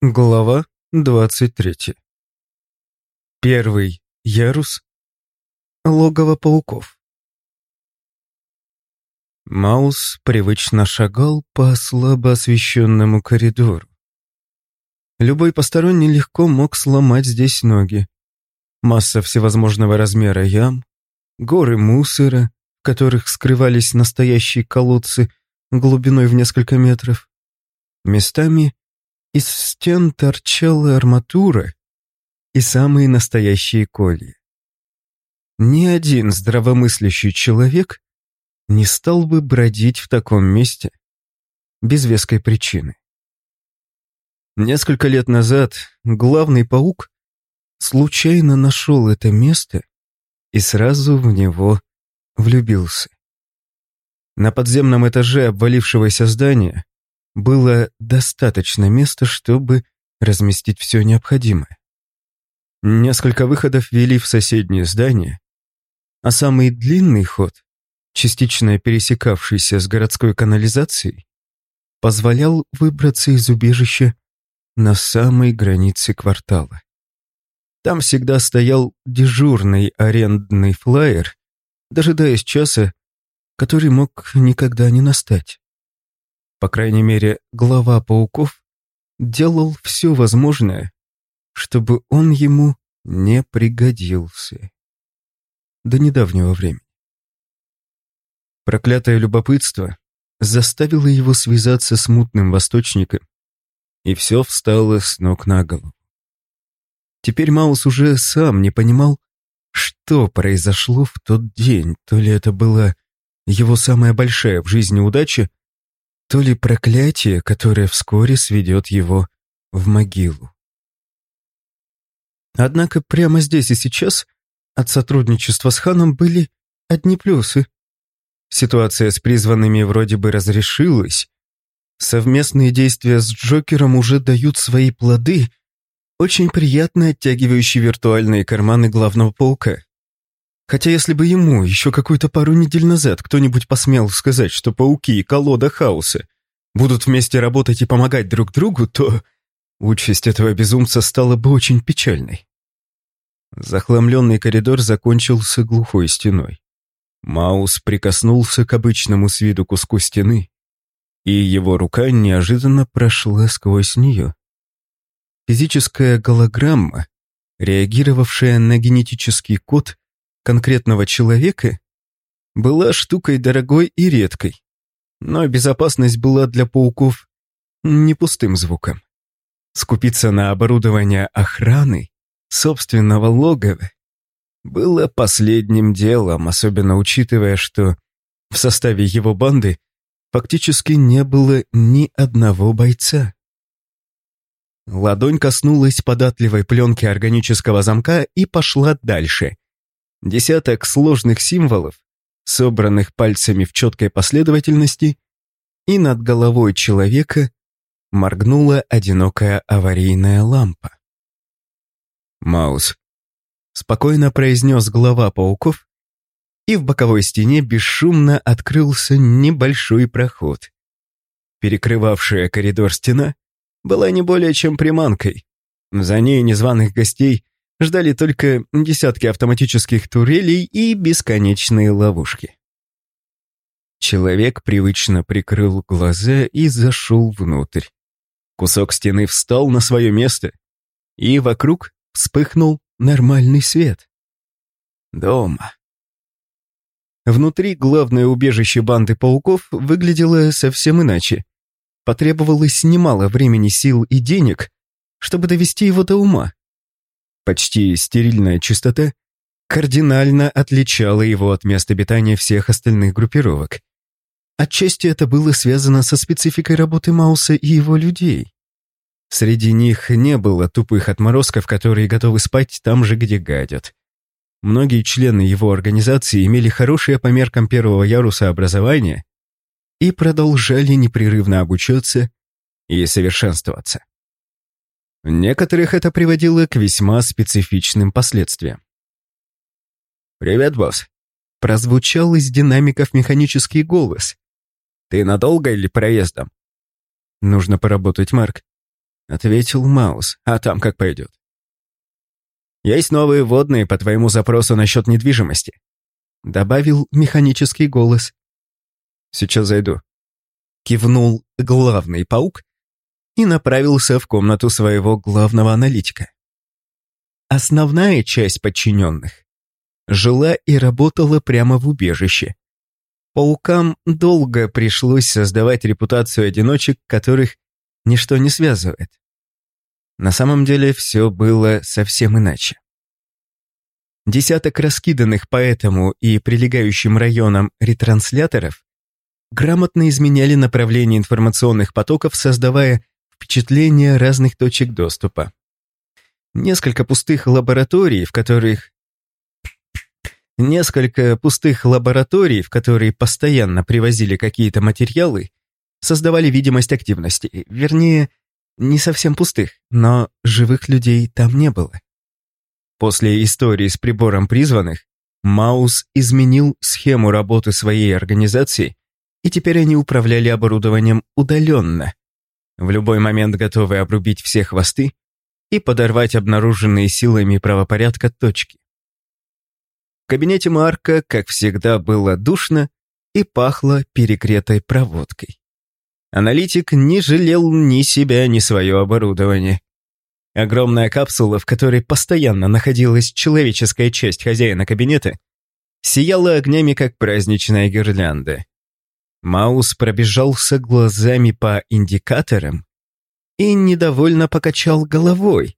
Глава 23. Первый ярус. Логово пауков. Маус привычно шагал по слабо освещенному коридору. Любой посторонний легко мог сломать здесь ноги. Масса всевозможного размера ям, горы мусора, в которых скрывались настоящие колодцы глубиной в несколько метров. Местами из стен торчала арматура и самые настоящие колья. Ни один здравомыслящий человек не стал бы бродить в таком месте без веской причины. Несколько лет назад главный паук случайно нашел это место и сразу в него влюбился. На подземном этаже обвалившегося здания было достаточно места, чтобы разместить все необходимое. Несколько выходов вели в соседнее здание, а самый длинный ход, частично пересекавшийся с городской канализацией, позволял выбраться из убежища на самой границе квартала. Там всегда стоял дежурный арендный флайер, дожидаясь часа, который мог никогда не настать. По крайней мере, глава пауков делал все возможное, чтобы он ему не пригодился. До недавнего времени. Проклятое любопытство заставило его связаться с мутным восточником, и все встало с ног на голову. Теперь Маус уже сам не понимал, что произошло в тот день, то ли это была его самая большая в жизни удача, то ли проклятие, которое вскоре сведет его в могилу. Однако прямо здесь и сейчас от сотрудничества с ханом были одни плюсы. Ситуация с призванными вроде бы разрешилась. Совместные действия с Джокером уже дают свои плоды, очень приятно оттягивающие виртуальные карманы главного паука. Хотя если бы ему еще какую-то пару недель назад кто-нибудь посмел сказать, что пауки и колода хаоса будут вместе работать и помогать друг другу, то участь этого безумца стала бы очень печальной. Захламленный коридор закончился глухой стеной. Маус прикоснулся к обычному с виду куску стены, и его рука неожиданно прошла сквозь нее. Физическая голограмма, реагировавшая на генетический код, конкретного человека была штукой дорогой и редкой, но безопасность была для пауков не пустым звуком. Скупиться на оборудование охраны собственного логова было последним делом, особенно учитывая, что в составе его банды фактически не было ни одного бойца. Ладонь коснулась податливой пленки органического замка и пошла дальше, Десяток сложных символов, собранных пальцами в четкой последовательности, и над головой человека моргнула одинокая аварийная лампа. «Маус», — спокойно произнес глава пауков, и в боковой стене бесшумно открылся небольшой проход. Перекрывавшая коридор стена была не более чем приманкой. За ней незваных гостей ждали только десятки автоматических турелей и бесконечные ловушки. Человек привычно прикрыл глаза и зашел внутрь. Кусок стены встал на свое место, и вокруг вспыхнул нормальный свет. Дома. Внутри главное убежище банды пауков выглядело совсем иначе. Потребовалось немало времени, сил и денег, чтобы довести его до ума. Почти стерильная чистота кардинально отличала его от мест обитания всех остальных группировок. Отчасти это было связано со спецификой работы Мауса и его людей. Среди них не было тупых отморозков, которые готовы спать там же, где гадят. Многие члены его организации имели хорошее по меркам первого яруса образование и продолжали непрерывно обучаться и совершенствоваться. Некоторых это приводило к весьма специфичным последствиям. «Привет, босс!» Прозвучал из динамиков механический голос. «Ты надолго или проездом?» «Нужно поработать, Марк». — ответил Маус, а там как пойдет. «Есть новые водные по твоему запросу насчет недвижимости», — добавил механический голос. «Сейчас зайду», — кивнул главный паук и направился в комнату своего главного аналитика. Основная часть подчиненных жила и работала прямо в убежище. Паукам долго пришлось создавать репутацию одиночек, которых ничто не связывает. На самом деле все было совсем иначе. Десяток раскиданных по этому и прилегающим районам ретрансляторов грамотно изменяли направление информационных потоков, создавая впечатление разных точек доступа. Несколько пустых лабораторий, в которых... Несколько пустых лабораторий, в которые постоянно привозили какие-то материалы, создавали видимость активности. Вернее, не совсем пустых, но живых людей там не было. После истории с прибором призванных, Маус изменил схему работы своей организации, и теперь они управляли оборудованием удаленно, в любой момент готовы обрубить все хвосты и подорвать обнаруженные силами правопорядка точки. В кабинете Марка, как всегда, было душно и пахло перекретой проводкой. Аналитик не жалел ни себя, ни свое оборудование. Огромная капсула, в которой постоянно находилась человеческая часть хозяина кабинета, сияла огнями, как праздничная гирлянда. Маус пробежался глазами по индикаторам и недовольно покачал головой.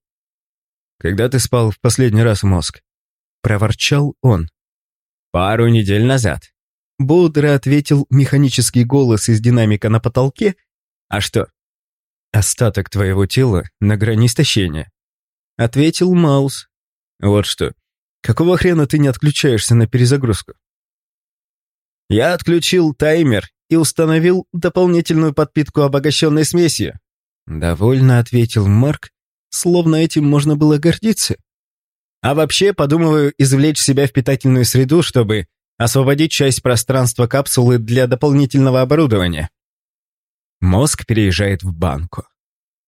«Когда ты спал в последний раз, мозг?» — проворчал он. «Пару недель назад», Бодро ответил механический голос из динамика на потолке. «А что?» «Остаток твоего тела на грани истощения», — ответил Маус. «Вот что. Какого хрена ты не отключаешься на перезагрузку?» «Я отключил таймер и установил дополнительную подпитку обогащенной смесью», — довольно ответил Марк, словно этим можно было гордиться. «А вообще, подумываю извлечь себя в питательную среду, чтобы освободить часть пространства капсулы для дополнительного оборудования. Мозг переезжает в банку.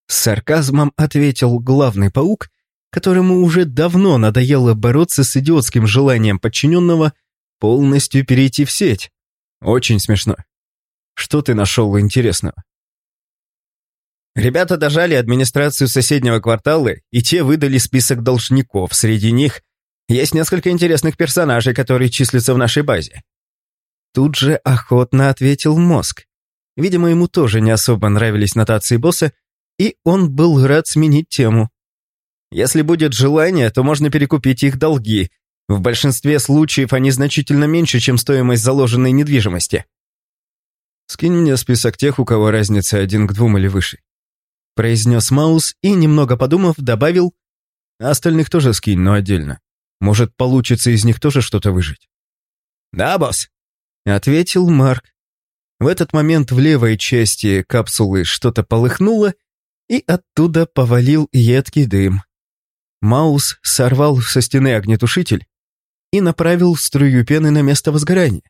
С сарказмом ответил главный паук, которому уже давно надоело бороться с идиотским желанием подчиненного полностью перейти в сеть. Очень смешно. Что ты нашел интересного? Ребята дожали администрацию соседнего квартала, и те выдали список должников. Среди них есть несколько интересных персонажей, которые числятся в нашей базе». Тут же охотно ответил мозг. Видимо, ему тоже не особо нравились нотации босса, и он был рад сменить тему. Если будет желание, то можно перекупить их долги. В большинстве случаев они значительно меньше, чем стоимость заложенной недвижимости. «Скинь мне список тех, у кого разница один к двум или выше», произнес Маус и, немного подумав, добавил, «Остальных тоже скинь, но отдельно. Может, получится из них тоже что-то выжить?» «Да, босс», — ответил Марк. В этот момент в левой части капсулы что-то полыхнуло, и оттуда повалил едкий дым. Маус сорвал со стены огнетушитель и направил струю пены на место возгорания.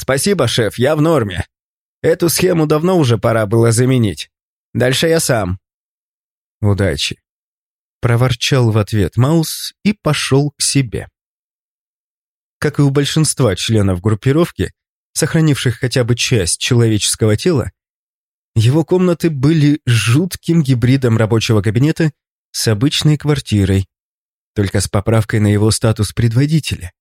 «Спасибо, шеф, я в норме. Эту схему давно уже пора было заменить. Дальше я сам». «Удачи», проворчал в ответ Маус и пошел к себе. Как и у большинства членов группировки, сохранивших хотя бы часть человеческого тела, его комнаты были жутким гибридом рабочего кабинета с обычной квартирой, только с поправкой на его статус предводителя.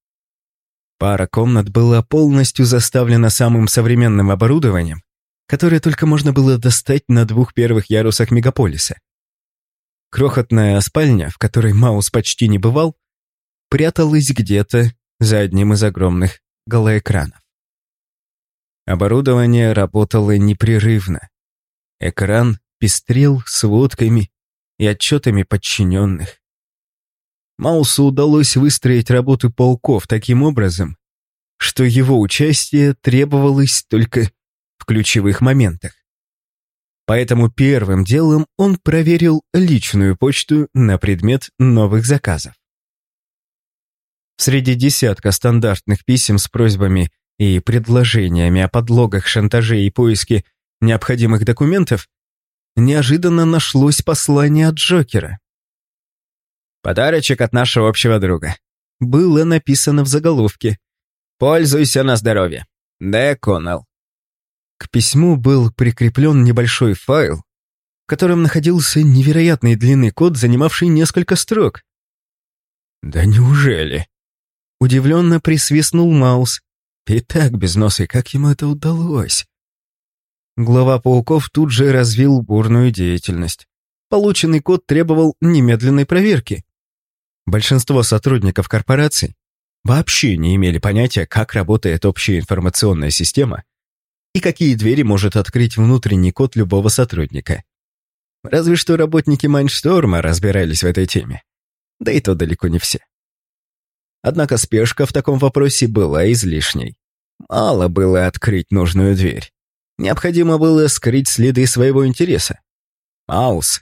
Пара комнат была полностью заставлена самым современным оборудованием, которое только можно было достать на двух первых ярусах мегаполиса. Крохотная спальня, в которой Маус почти не бывал, пряталась где-то за одним из огромных голоэкранов. Оборудование работало непрерывно. Экран пестрел сводками и отчетами подчиненных. Маусу удалось выстроить работу пауков таким образом, что его участие требовалось только в ключевых моментах. Поэтому первым делом он проверил личную почту на предмет новых заказов. Среди десятка стандартных писем с просьбами и предложениями о подлогах, шантаже и поиске необходимых документов неожиданно нашлось послание от Джокера. «Подарочек от нашего общего друга». Было написано в заголовке. «Пользуйся на здоровье. Д. Коннелл». К письму был прикреплен небольшой файл, в котором находился невероятной длины код, занимавший несколько строк. «Да неужели?» Удивленно присвистнул Маус. И так без носа, как ему это удалось? Глава пауков тут же развил бурную деятельность. Полученный код требовал немедленной проверки. Большинство сотрудников корпораций вообще не имели понятия, как работает общая информационная система и какие двери может открыть внутренний код любого сотрудника. Разве что работники Майншторма разбирались в этой теме. Да и то далеко не все. Однако спешка в таком вопросе была излишней. Мало было открыть нужную дверь. Необходимо было скрыть следы своего интереса. Маус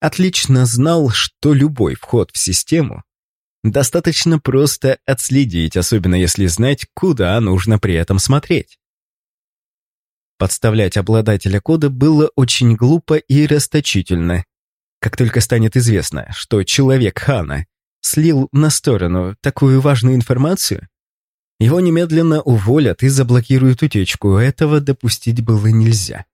отлично знал, что любой вход в систему достаточно просто отследить, особенно если знать, куда нужно при этом смотреть. Подставлять обладателя кода было очень глупо и расточительно. Как только станет известно, что человек Хана слил на сторону такую важную информацию, его немедленно уволят и заблокируют утечку, этого допустить было нельзя.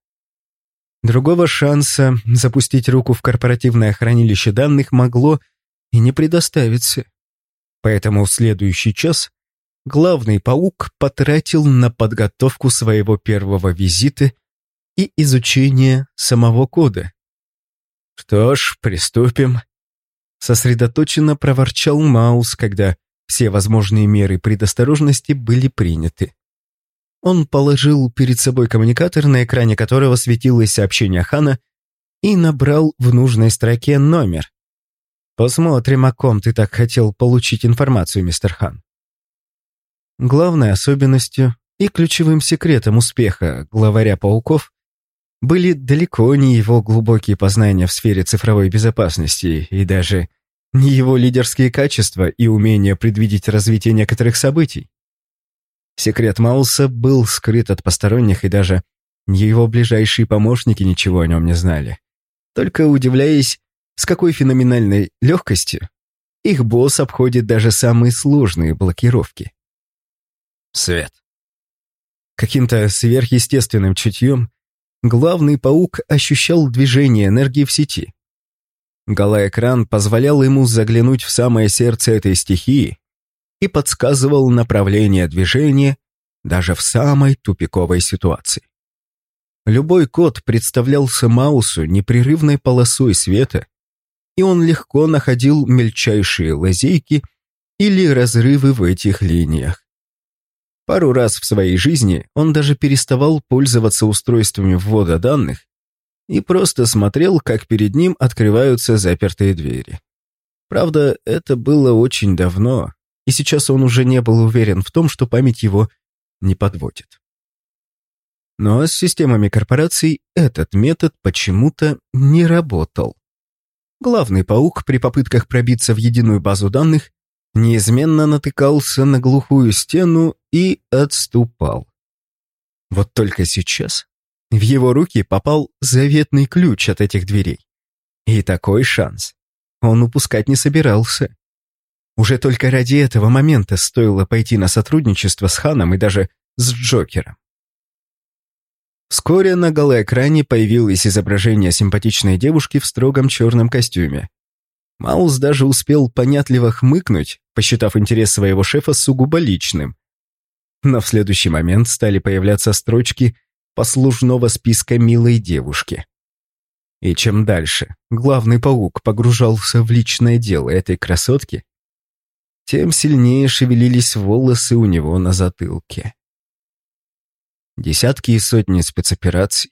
Другого шанса запустить руку в корпоративное хранилище данных могло и не предоставиться. Поэтому в следующий час главный паук потратил на подготовку своего первого визита и изучение самого кода. «Что ж, приступим», — сосредоточенно проворчал Маус, когда все возможные меры предосторожности были приняты. Он положил перед собой коммуникатор, на экране которого светилось сообщение Хана, и набрал в нужной строке номер. «Посмотрим, о ком ты так хотел получить информацию, мистер Хан». Главной особенностью и ключевым секретом успеха главаря пауков были далеко не его глубокие познания в сфере цифровой безопасности и даже не его лидерские качества и умение предвидеть развитие некоторых событий. Секрет Мауса был скрыт от посторонних, и даже его ближайшие помощники ничего о нем не знали. Только удивляясь, с какой феноменальной легкостью их босс обходит даже самые сложные блокировки. Свет. Каким-то сверхъестественным чутьем главный паук ощущал движение энергии в сети. Голоэкран позволял ему заглянуть в самое сердце этой стихии и подсказывал направление движения даже в самой тупиковой ситуации. Любой код представлялся Маусу непрерывной полосой света, и он легко находил мельчайшие лазейки или разрывы в этих линиях. Пару раз в своей жизни он даже переставал пользоваться устройствами ввода данных и просто смотрел, как перед ним открываются запертые двери. Правда, это было очень давно, и сейчас он уже не был уверен в том, что память его не подводит. Но с системами корпораций этот метод почему-то не работал. Главный паук при попытках пробиться в единую базу данных неизменно натыкался на глухую стену и отступал. Вот только сейчас в его руки попал заветный ключ от этих дверей. И такой шанс он упускать не собирался. Уже только ради этого момента стоило пойти на сотрудничество с Ханом и даже с Джокером. Вскоре на голоэкране появилось изображение симпатичной девушки в строгом черном костюме. Маус даже успел понятливо хмыкнуть, посчитав интерес своего шефа сугубо личным. Но в следующий момент стали появляться строчки послужного списка милой девушки. И чем дальше главный паук погружался в личное дело этой красотки, тем сильнее шевелились волосы у него на затылке. Десятки и сотни спецопераций,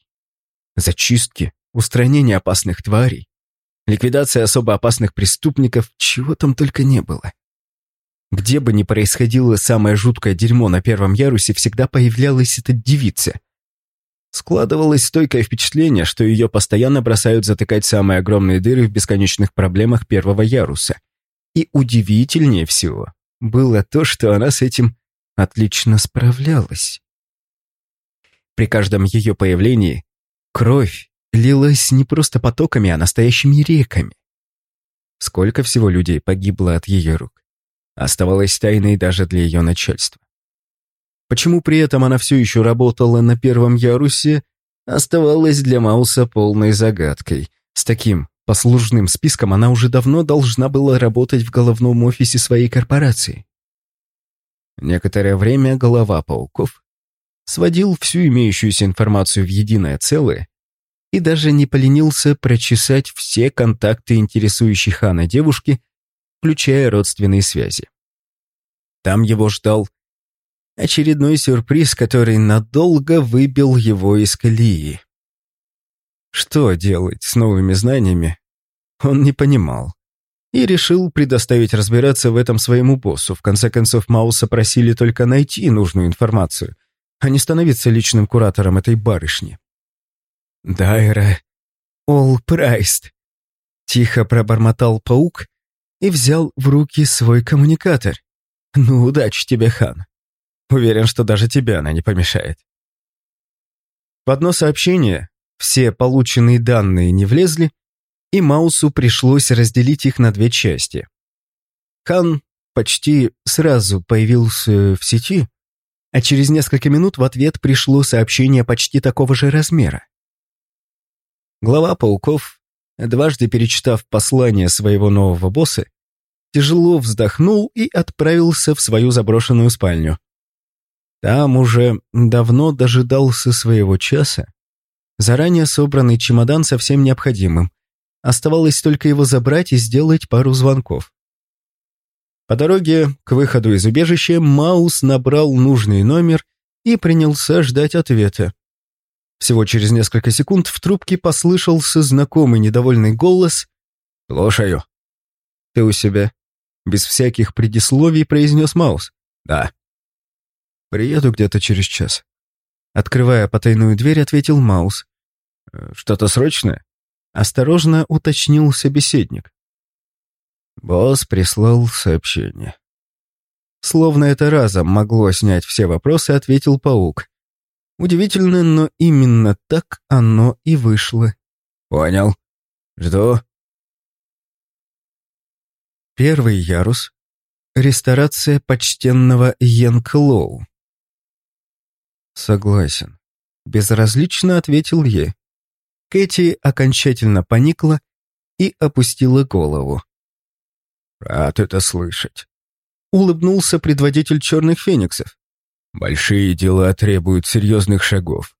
зачистки, устранение опасных тварей, ликвидация особо опасных преступников, чего там только не было. Где бы ни происходило самое жуткое дерьмо на первом ярусе, всегда появлялась эта девица. Складывалось стойкое впечатление, что ее постоянно бросают затыкать самые огромные дыры в бесконечных проблемах первого яруса. И удивительнее всего было то, что она с этим отлично справлялась. При каждом ее появлении кровь лилась не просто потоками, а настоящими реками. Сколько всего людей погибло от ее рук. Оставалось тайной даже для ее начальства. Почему при этом она все еще работала на первом ярусе, оставалось для Мауса полной загадкой. С таким послужным списком она уже давно должна была работать в головном офисе своей корпорации. Некоторое время голова пауков сводил всю имеющуюся информацию в единое целое и даже не поленился прочесать все контакты интересующей Хана девушки, включая родственные связи. Там его ждал очередной сюрприз, который надолго выбил его из колеи. Что делать с новыми знаниями, он не понимал. И решил предоставить разбираться в этом своему боссу. В конце концов, Мауса просили только найти нужную информацию, а не становиться личным куратором этой барышни. «Дайра Олпрайст», — тихо пробормотал паук и взял в руки свой коммуникатор. «Ну, удачи тебе, хан. Уверен, что даже тебе она не помешает». В одно сообщение все полученные данные не влезли, и Маусу пришлось разделить их на две части. Хан почти сразу появился в сети, а через несколько минут в ответ пришло сообщение почти такого же размера. Глава пауков, дважды перечитав послание своего нового босса, тяжело вздохнул и отправился в свою заброшенную спальню. Там уже давно дожидался своего часа, заранее собранный чемодан со всем необходимым. Оставалось только его забрать и сделать пару звонков. По дороге к выходу из убежища Маус набрал нужный номер и принялся ждать ответа. Всего через несколько секунд в трубке послышался знакомый недовольный голос «Слушаю». «Ты у себя?» Без всяких предисловий произнес Маус. «Да». «Приеду где-то через час». Открывая потайную дверь, ответил Маус. «Э, «Что-то срочное?» Осторожно уточнил собеседник. Босс прислал сообщение. Словно это разом могло снять все вопросы, ответил паук. Удивительно, но именно так оно и вышло. Понял. Жду. Первый ярус. Ресторация почтенного Янклоу. Согласен. Безразлично ответил Е. Кэти окончательно поникла и опустила голову. «Рад это слышать», — улыбнулся предводитель черных фениксов. Большие дела требуют серьезных шагов.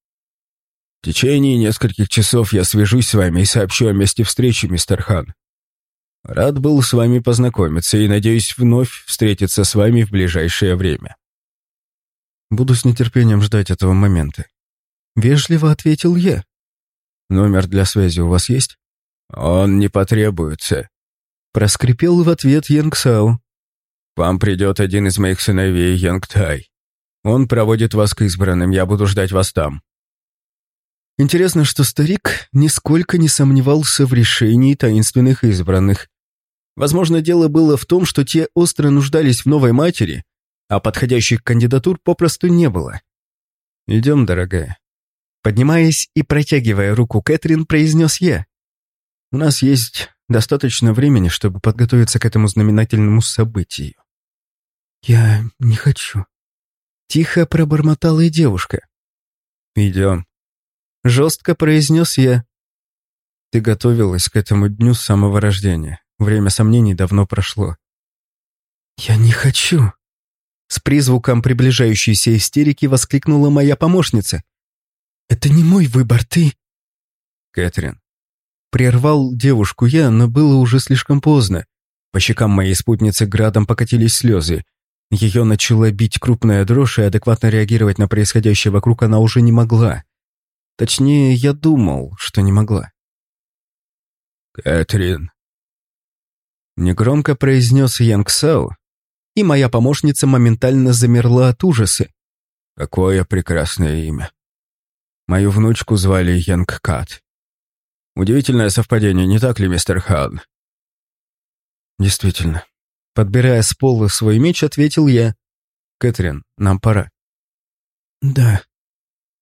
В течение нескольких часов я свяжусь с вами и сообщу о месте встречи, мистер Хан. Рад был с вами познакомиться и надеюсь вновь встретиться с вами в ближайшее время. Буду с нетерпением ждать этого момента. Вежливо ответил я. Номер для связи у вас есть? Он не потребуется. Проскрипел в ответ Янгсау. Вам придет один из моих сыновей, Янгтай. Он проводит вас к избранным, я буду ждать вас там». Интересно, что старик нисколько не сомневался в решении таинственных избранных. Возможно, дело было в том, что те остро нуждались в новой матери, а подходящих кандидатур попросту не было. «Идем, дорогая». Поднимаясь и протягивая руку Кэтрин, произнес я. «У нас есть достаточно времени, чтобы подготовиться к этому знаменательному событию». «Я не хочу», Тихо пробормотала и девушка. «Идем», — жестко произнес я. «Ты готовилась к этому дню с самого рождения. Время сомнений давно прошло». «Я не хочу», — с призвуком приближающейся истерики воскликнула моя помощница. «Это не мой выбор, ты...» «Кэтрин». Прервал девушку я, но было уже слишком поздно. По щекам моей спутницы градом покатились слезы. Ее начала бить крупная дрожь, и адекватно реагировать на происходящее вокруг она уже не могла. Точнее, я думал, что не могла. «Кэтрин», — негромко произнес Янг Сао, и моя помощница моментально замерла от ужаса. «Какое прекрасное имя. Мою внучку звали Янг Кат. Удивительное совпадение, не так ли, мистер Хан?» «Действительно», Подбирая с пола свой меч, ответил я. «Кэтрин, нам пора». «Да»,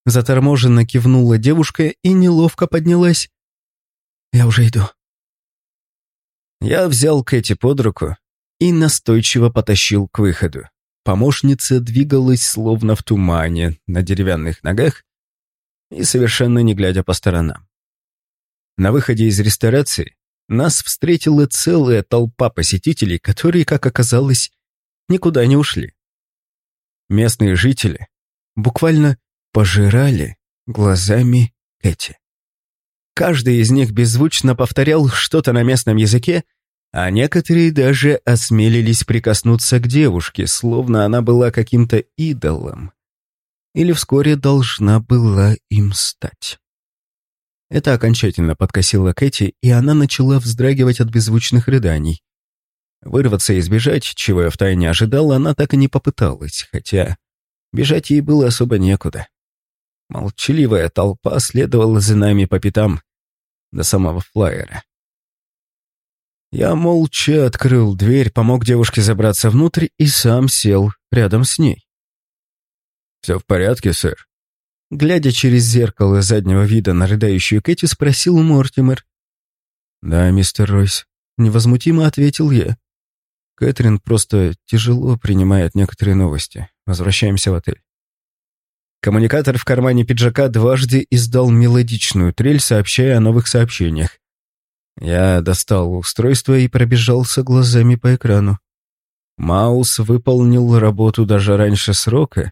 Заторможенно кивнула девушка и неловко поднялась. «Я уже иду». Я взял Кэти под руку и настойчиво потащил к выходу. Помощница двигалась словно в тумане, на деревянных ногах и совершенно не глядя по сторонам. На выходе из ресторации нас встретила целая толпа посетителей, которые, как оказалось, никуда не ушли. Местные жители буквально пожирали глазами Кэти. Каждый из них беззвучно повторял что-то на местном языке, а некоторые даже осмелились прикоснуться к девушке, словно она была каким-то идолом. Или вскоре должна была им стать. Это окончательно подкосило Кэти, и она начала вздрагивать от беззвучных рыданий. Вырваться и сбежать, чего я втайне ожидал, она так и не попыталась, хотя бежать ей было особо некуда. Молчаливая толпа следовала за нами по пятам до самого флайера. Я молча открыл дверь, помог девушке забраться внутрь и сам сел рядом с ней. «Все в порядке, сэр?» Глядя через зеркало заднего вида на рыдающую Кэти, спросил Мортимер. «Да, мистер Ройс», — невозмутимо ответил я. Кэтрин просто тяжело принимает некоторые новости. Возвращаемся в отель. Коммуникатор в кармане пиджака дважды издал мелодичную трель, сообщая о новых сообщениях. Я достал устройство и пробежался глазами по экрану. Маус выполнил работу даже раньше срока,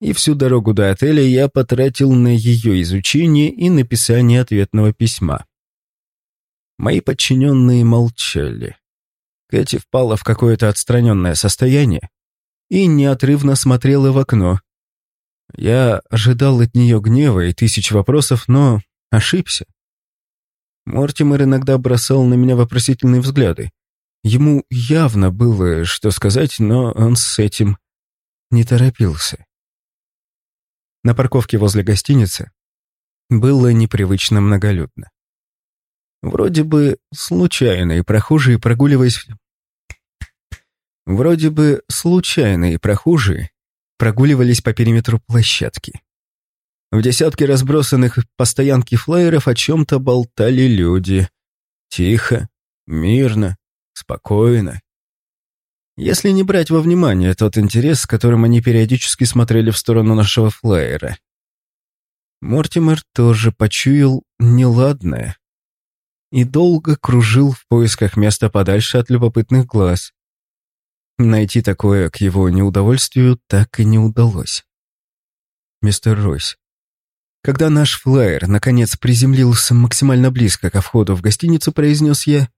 и всю дорогу до отеля я потратил на ее изучение и написание ответного письма. Мои подчиненные молчали. Кэти впала в какое-то отстраненное состояние и неотрывно смотрела в окно. Я ожидал от нее гнева и тысяч вопросов, но ошибся. Мортимер иногда бросал на меня вопросительные взгляды. Ему явно было что сказать, но он с этим не торопился. На парковке возле гостиницы было непривычно многолюдно. Вроде бы случайные прохожие, прогуливаясь... Вроде бы случайные прохожие прогуливались по периметру площадки. В десятке разбросанных по стоянке флайеров о чем-то болтали люди. Тихо, мирно, спокойно. Если не брать во внимание тот интерес, с которым они периодически смотрели в сторону нашего флайера. Мортимер тоже почуял неладное и долго кружил в поисках места подальше от любопытных глаз. Найти такое к его неудовольствию так и не удалось. Мистер Ройс, когда наш флайер наконец приземлился максимально близко ко входу в гостиницу, произнес я,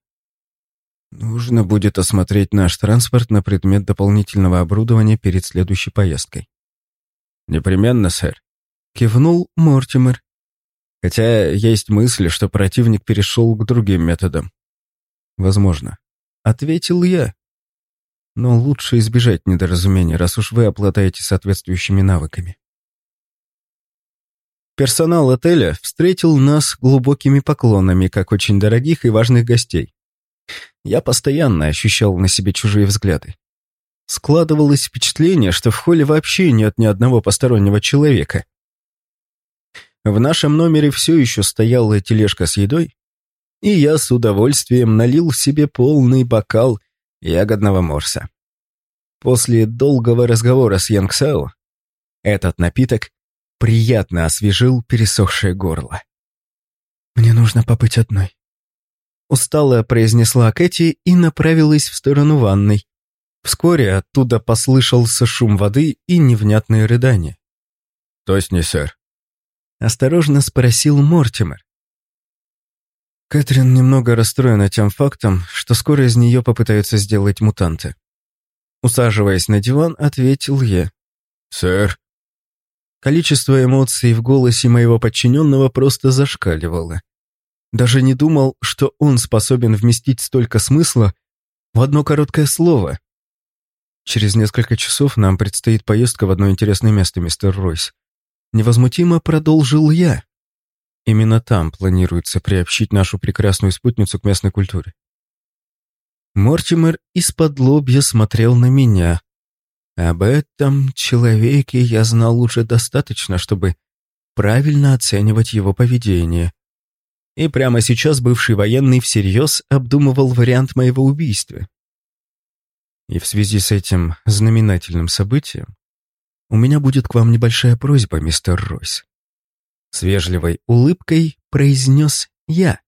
Нужно будет осмотреть наш транспорт на предмет дополнительного оборудования перед следующей поездкой. Непременно, сэр. Кивнул Мортимер. Хотя есть мысль, что противник перешел к другим методам. Возможно. Ответил я. Но лучше избежать недоразумений, раз уж вы обладаете соответствующими навыками. Персонал отеля встретил нас глубокими поклонами, как очень дорогих и важных гостей. Я постоянно ощущал на себе чужие взгляды. Складывалось впечатление, что в холле вообще нет ни одного постороннего человека. В нашем номере все еще стояла тележка с едой, и я с удовольствием налил себе полный бокал ягодного морса. После долгого разговора с Янгсао этот напиток приятно освежил пересохшее горло. «Мне нужно побыть одной», устало произнесла Кэти и направилась в сторону ванной. Вскоре оттуда послышался шум воды и невнятные рыдания. «То есть не сэр?» Осторожно спросил Мортимер. Кэтрин немного расстроена тем фактом, что скоро из нее попытаются сделать мутанты. Усаживаясь на диван, ответил я. «Сэр?» Количество эмоций в голосе моего подчиненного просто зашкаливало. Даже не думал, что он способен вместить столько смысла в одно короткое слово. Через несколько часов нам предстоит поездка в одно интересное место, мистер Ройс. Невозмутимо продолжил я. Именно там планируется приобщить нашу прекрасную спутницу к местной культуре. Мортимер из-под лобья смотрел на меня. Об этом человеке я знал уже достаточно, чтобы правильно оценивать его поведение. И прямо сейчас бывший военный всерьез обдумывал вариант моего убийства. И в связи с этим знаменательным событием у меня будет к вам небольшая просьба, мистер Ройс. С вежливой улыбкой произнес я.